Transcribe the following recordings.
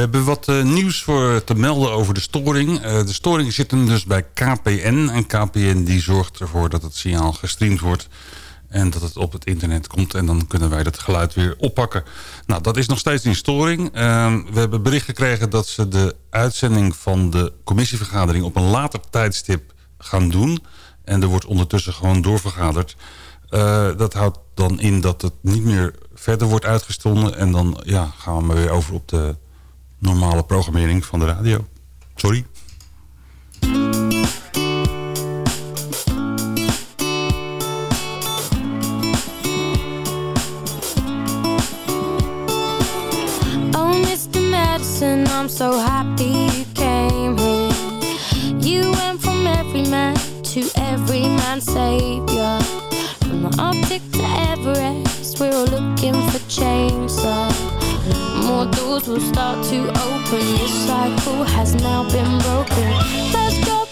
We hebben wat uh, nieuws voor te melden over de storing. Uh, de storing zit hem dus bij KPN. En KPN die zorgt ervoor dat het signaal gestreamd wordt... en dat het op het internet komt. En dan kunnen wij dat geluid weer oppakken. Nou, dat is nog steeds in storing. Uh, we hebben bericht gekregen dat ze de uitzending van de commissievergadering... op een later tijdstip gaan doen. En er wordt ondertussen gewoon doorvergaderd. Uh, dat houdt dan in dat het niet meer verder wordt uitgestonden. En dan ja, gaan we maar weer over op de normale programmering van de radio. Sorry. Oh, Mr. Madison, I'm so happy you came here. You went from every man to every man's savior. From the Arctic to Everest, we're looking for change. So more doors will start to open. This cycle has now been broken. First job,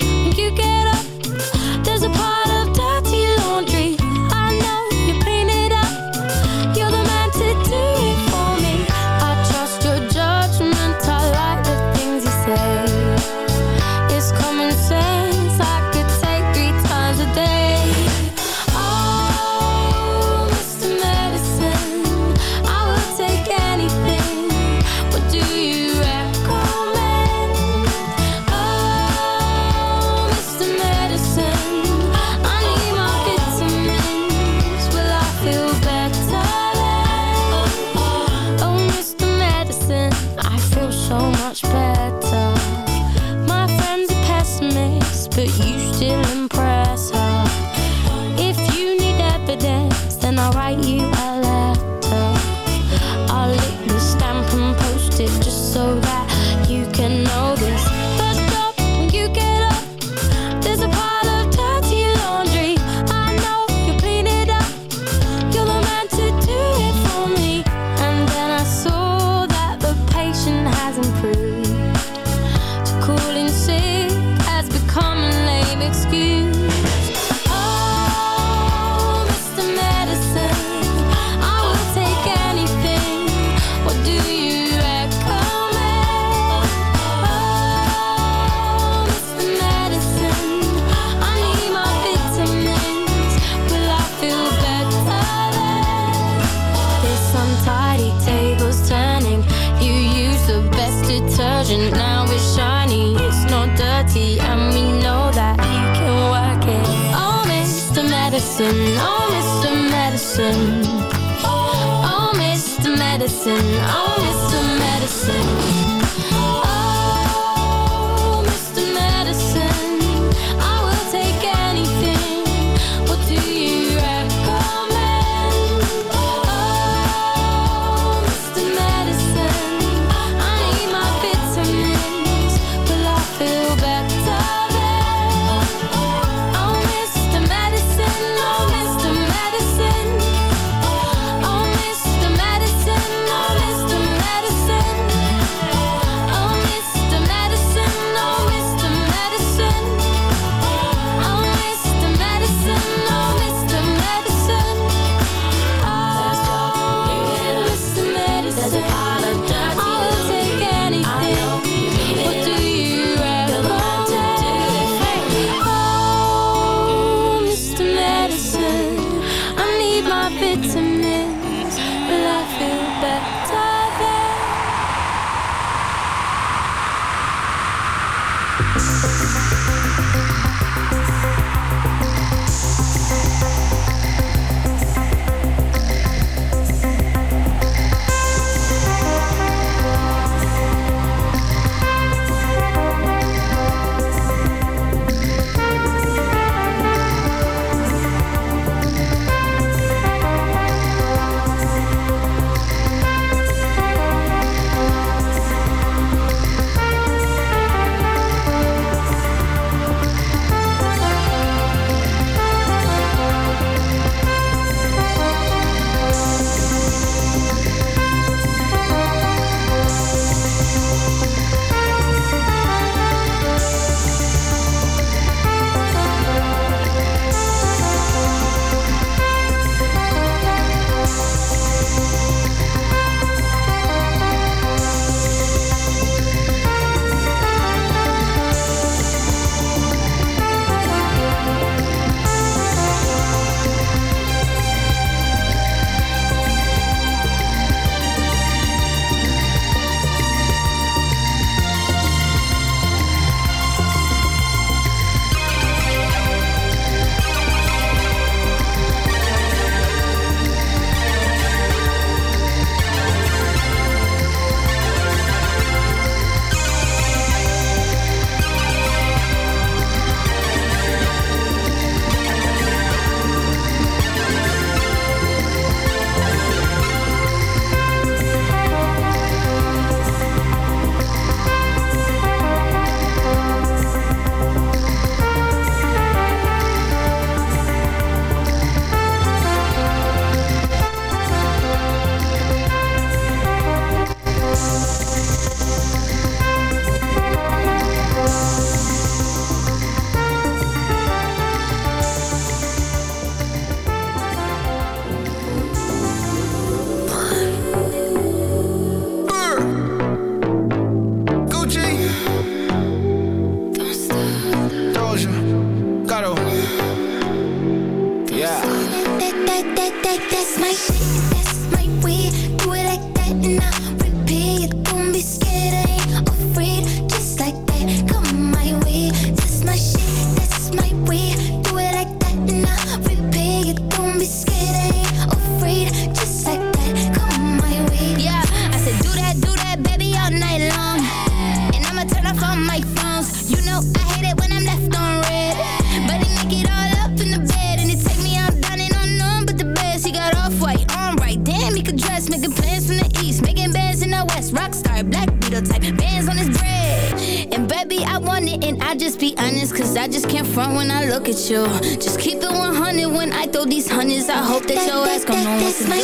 100 when I throw these hundreds. I hope that, that your ass gon' know what to my,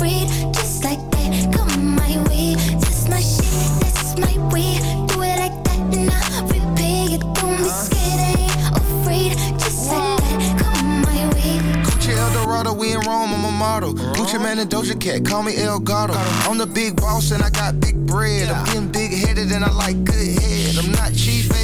way, just like that. Come my shit. That's my way. do. It like that and Doja Cat, call me El Gato. I'm the big boss and I got big bread. I'm getting big headed and I like good head. I'm not cheap, baby,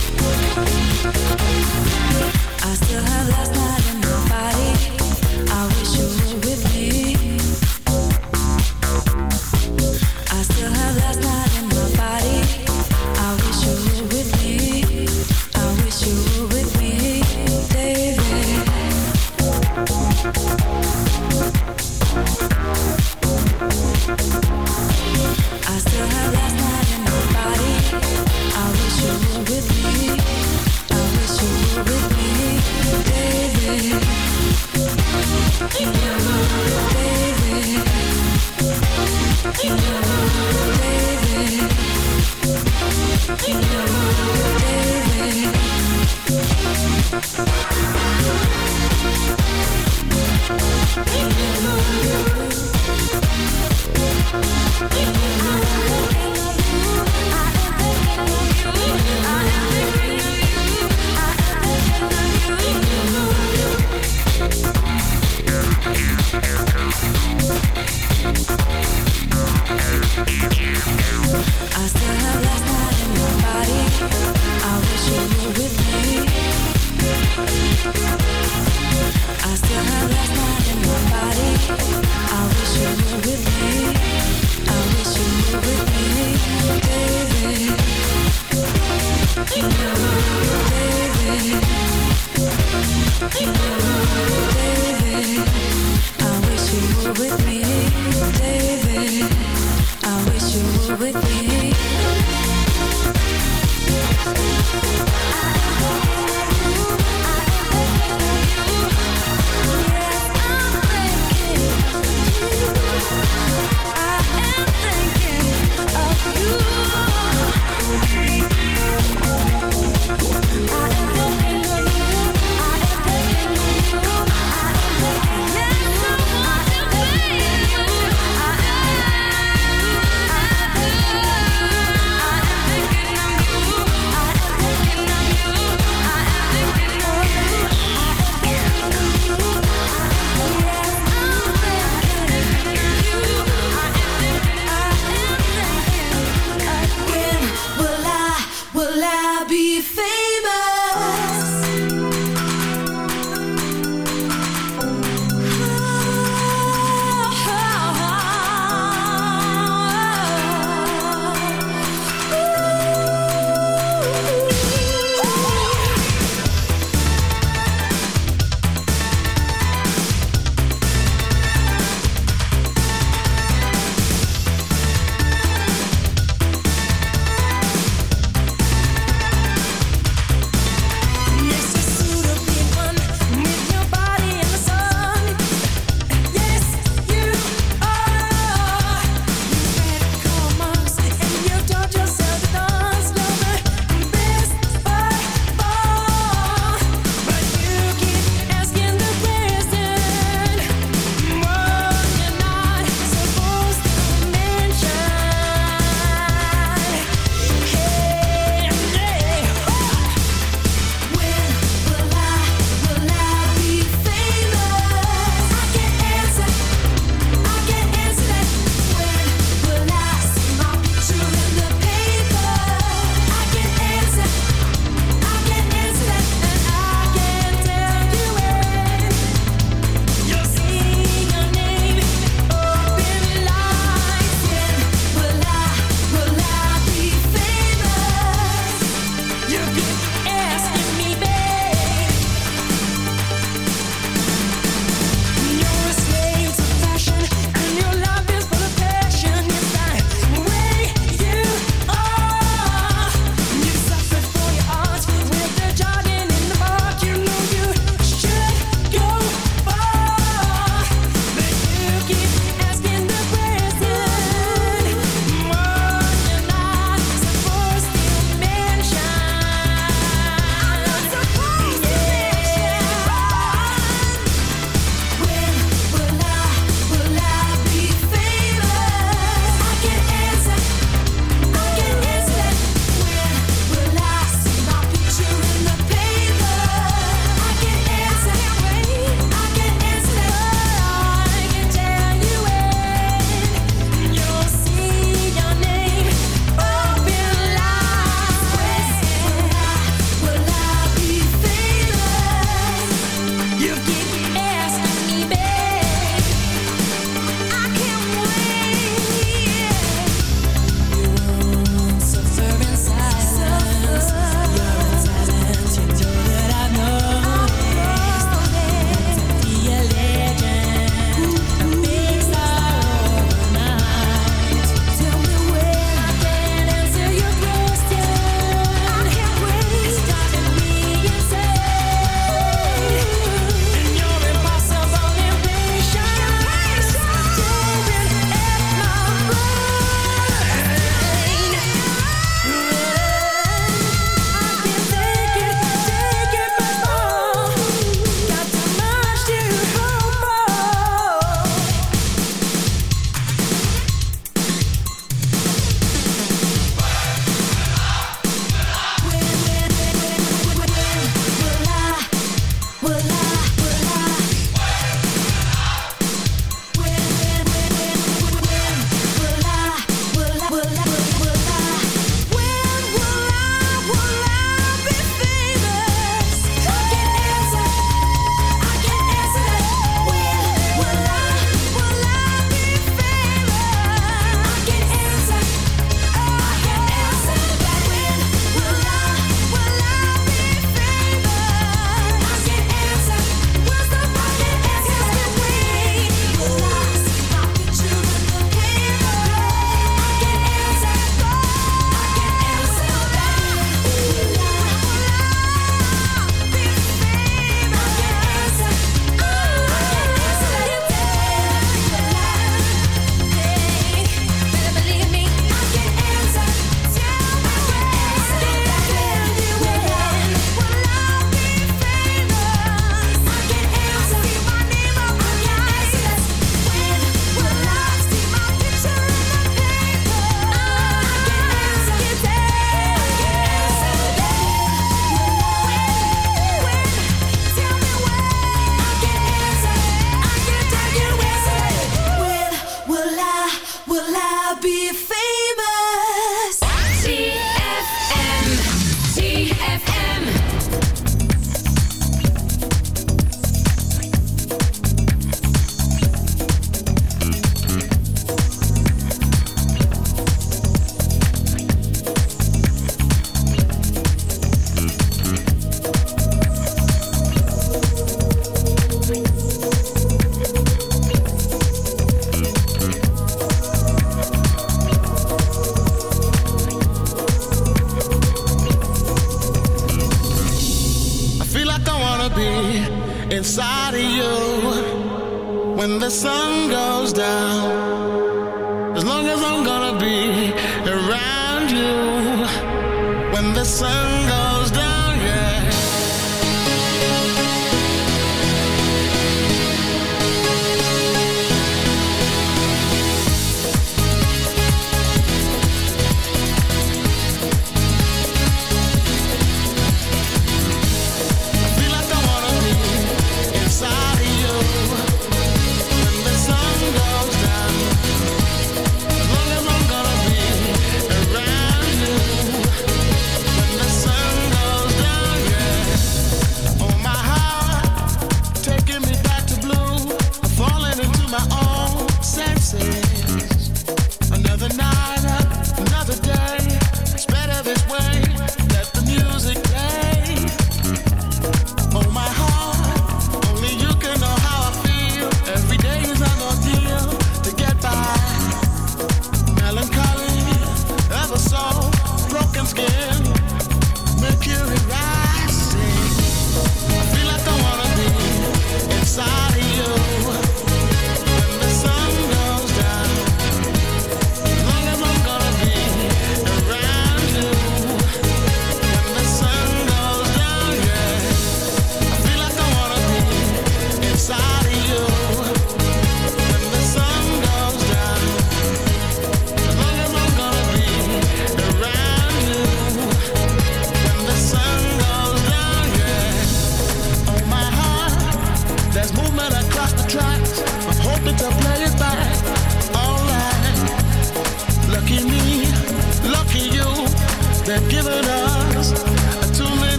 with me.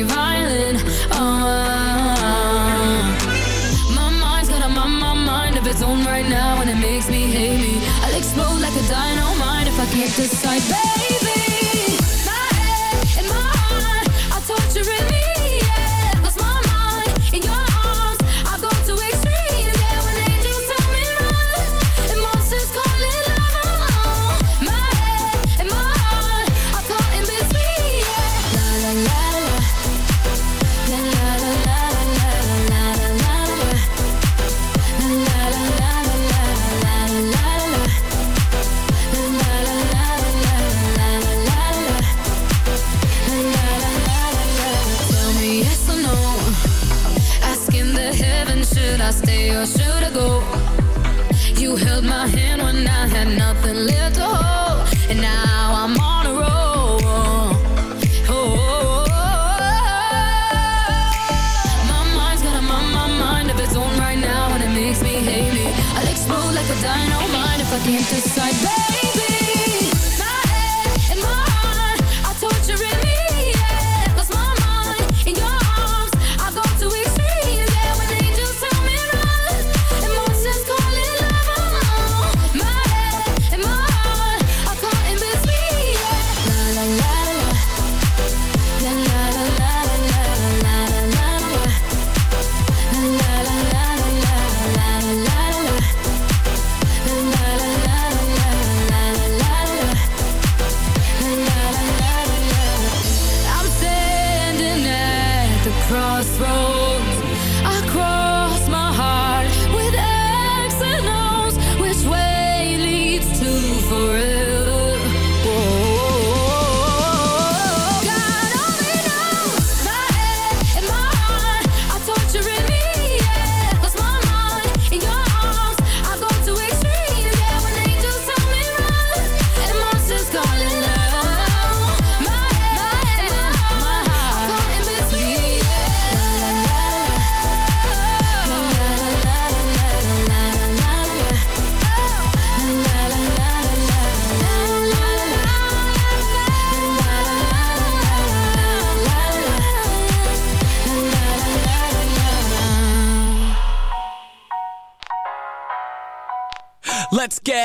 Tiny. Oh, uh, my mind's got a my mind of its own right now, and it makes me hate me. I'll explode like a dynamite if I can't decide, baby.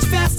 Dance